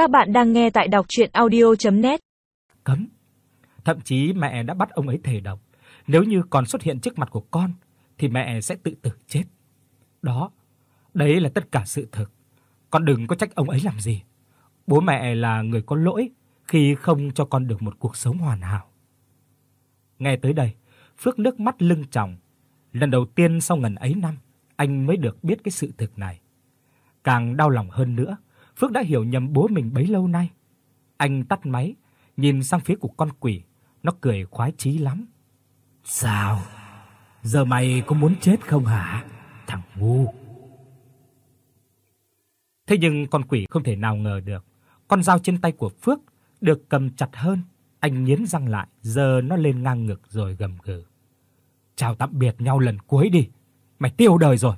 Các bạn đang nghe tại đọc audio net Cấm. Thậm chí mẹ đã bắt ông ấy thề độc, nếu như còn xuất hiện trước mặt của con thì mẹ sẽ tự tử chết. Đó, đấy là tất cả sự thực. Con đừng có trách ông ấy làm gì. Bố mẹ là người có lỗi khi không cho con được một cuộc sống hoàn hảo. Nghe tới đây, Phước nước mắt lưng tròng. Lần đầu tiên sau ngần ấy năm, anh mới được biết cái sự thực này. Càng đau lòng hơn nữa, Phước đã hiểu nhầm bố mình bấy lâu nay. Anh tắt máy, nhìn sang phía của con quỷ, nó cười khoái chí lắm. "Sao? Giờ mày có muốn chết không hả, thằng ngu?" Thế nhưng con quỷ không thể nào ngờ được, con dao trên tay của Phước được cầm chặt hơn, anh nghiến răng lại, giơ nó lên ngang ngực rồi gầm gừ. "Chào tạm biệt nhau lần cuối đi, mày tiêu đời rồi."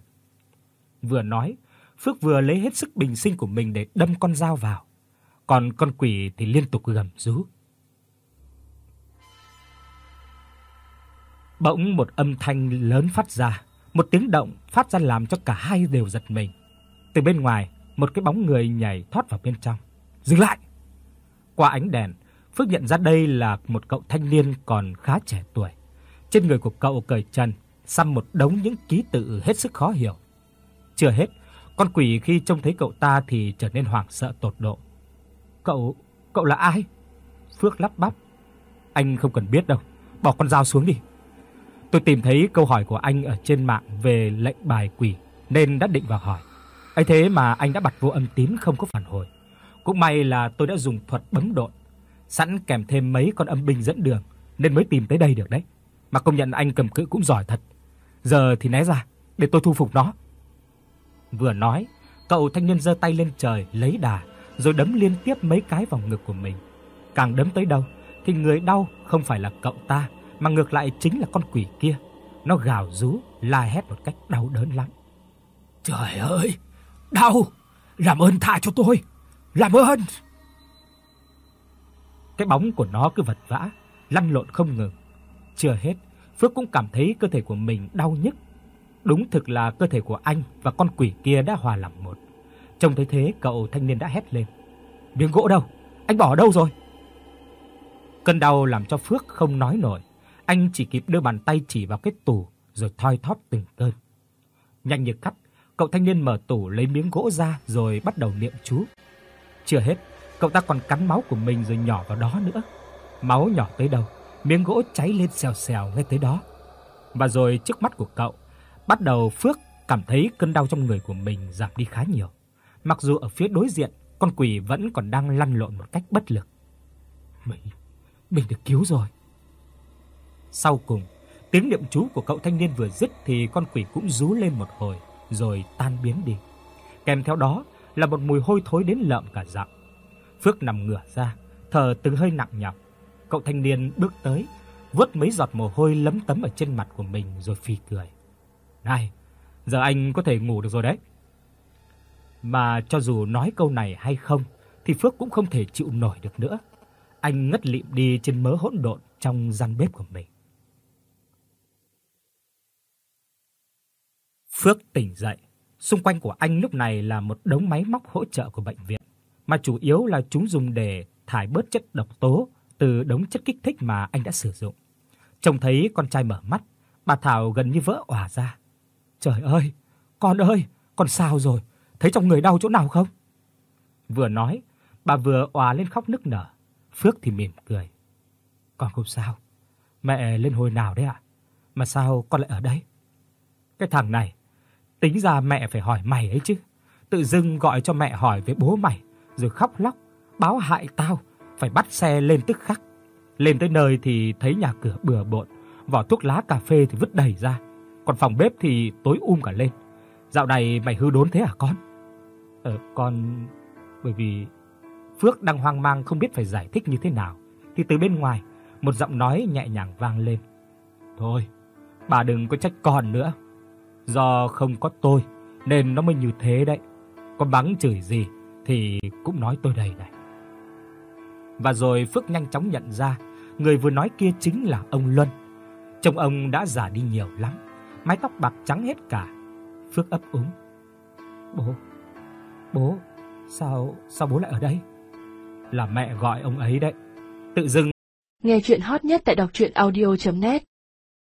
Vừa nói, Phước vừa lấy hết sức bình sinh của mình để đâm con dao vào. Còn con quỷ thì liên tục gầm rú. Bỗng một âm thanh lớn phát ra, một tiếng động phát ra làm cho cả hai đều giật mình. Từ bên ngoài, một cái bóng người nhảy thoát vào bên trong. Dừng lại. Qua ánh đèn, Phước nhận ra đây là một cậu thanh niên còn khá trẻ tuổi. Trên người của cậu cởi trần, xăm một đống những ký tự hết sức khó hiểu. Chưa hết, con quỷ khi trông thấy cậu ta thì trở nên hoảng sợ tột độ. "Cậu, cậu là ai?" Phước lắp bắp. "Anh không cần biết đâu, bỏ con dao xuống đi." Tôi tìm thấy câu hỏi của anh ở trên mạng về lệnh bài quỷ nên đã định vào hỏi. Ấy thế mà anh đã bật vô âm tín không có phản hồi. Cũng may là tôi đã dùng thuật bấm độn, sẵn kèm thêm mấy con âm binh dẫn đường nên mới tìm tới đây được đấy. Mà công nhận anh cầm cự cũng giỏi thật. Giờ thì né ra để tôi thu phục nó. Vừa nói, cậu thanh niên giơ tay lên trời lấy đà, rồi đấm liên tiếp mấy cái vào ngực của mình. Càng đấm tới đâu thì người đau không phải là cậu ta, mà ngược lại chính là con quỷ kia. Nó gào rú, la hét một cách đau đớn lắm. Trời ơi, đau, làm ơn tha cho tôi, làm ơn. Cái bóng của nó cứ vật vã, lăn lộn không ngừng. Chưa hết, Phước cũng cảm thấy cơ thể của mình đau nhức Đúng thực là cơ thể của anh và con quỷ kia đã hòa làm một. Trông thấy thế, cậu thanh niên đã hét lên. Miếng gỗ đâu? Anh bỏ đâu rồi? Cơn đau làm cho Phước không nói nổi. Anh chỉ kịp đưa bàn tay chỉ vào cái tủ rồi thoi thóp từng cơn. Nhanh như cắt, cậu thanh niên mở tủ lấy miếng gỗ ra rồi bắt đầu niệm chú. Chưa hết, cậu ta còn cắn máu của mình rồi nhỏ vào đó nữa. Máu nhỏ tới đâu, miếng gỗ cháy lên xèo xèo ngay tới đó. Và rồi trước mắt của cậu Bắt đầu Phước cảm thấy cơn đau trong người của mình giảm đi khá nhiều. Mặc dù ở phía đối diện, con quỷ vẫn còn đang lăn lộn một cách bất lực. Mình, mình được cứu rồi. Sau cùng, tiếng niệm chú của cậu thanh niên vừa dứt thì con quỷ cũng rú lên một hồi rồi tan biến đi. Kèm theo đó là một mùi hôi thối đến lợm cả giọng. Phước nằm ngửa ra, thở từng hơi nặng nhọc. Cậu thanh niên bước tới, vớt mấy giọt mồ hôi lấm tấm ở trên mặt của mình rồi phì cười. "Này, giờ anh có thể ngủ được rồi đấy." Mà cho dù nói câu này hay không thì Phước cũng không thể chịu nổi được nữa. Anh ngất lịm đi trên mớ hỗn độn trong gian bếp của mình. Phước tỉnh dậy, xung quanh của anh lúc này là một đống máy móc hỗ trợ của bệnh viện, mà chủ yếu là chúng dùng để thải bớt chất độc tố từ đống chất kích thích mà anh đã sử dụng. Trông thấy con trai mở mắt, bà Thảo gần như vỡ òa ra. Trời ơi, con ơi, con sao rồi? Thấy trong người đau chỗ nào không? Vừa nói, bà vừa òa lên khóc nức nở. Phước thì mỉm cười. Con không sao. Mẹ lên hồi nào đấy ạ? Mà sao con lại ở đây? Cái thằng này, tính ra mẹ phải hỏi mày ấy chứ. Tự dưng gọi cho mẹ hỏi về bố mày, rồi khóc lóc, báo hại tao, phải bắt xe lên tức khắc. Lên tới nơi thì thấy nhà cửa bừa bộn, vỏ thuốc lá cà phê thì vứt đầy ra còn phòng bếp thì tối um cả lên. Dạo này mày hư đốn thế à con? Ờ con bởi vì Phước đang hoang mang không biết phải giải thích như thế nào thì từ bên ngoài một giọng nói nhẹ nhàng vang lên. "Thôi, bà đừng có trách con nữa. Do không có tôi nên nó mới như thế đấy. Con bắn chửi gì thì cũng nói tôi đây này." Và rồi Phước nhanh chóng nhận ra, người vừa nói kia chính là ông Luân. Chồng ông đã già đi nhiều lắm mái tóc bạc trắng hết cả. Phước ấp úng. "Bố, bố, sao sao bố lại ở đây?" là mẹ gọi ông ấy đấy. Tự dưng Nghe chuyện hot nhất tại đọc audio net